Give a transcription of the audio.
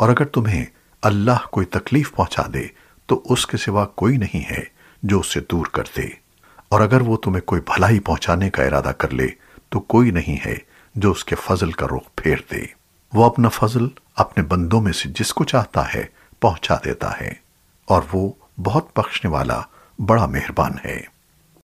اور اگر تمہیں اللہ کوئی تکلیف پہنچا دے، تو اس کے سوا کوئی نہیں ہے جو اس سے دور کر دے۔ اور اگر وہ تمہیں کوئی بھلائی پہنچانے کا ارادہ کر لے، تو کوئی نہیں ہے جو اس کے فضل کا رخ پھیر دے۔ وہ اپنا فضل اپنے بندوں میں سے جس کو چاہتا ہے پہنچا دیتا ہے، اور وہ بہت بخشنے والا، بڑا مہربان ہے۔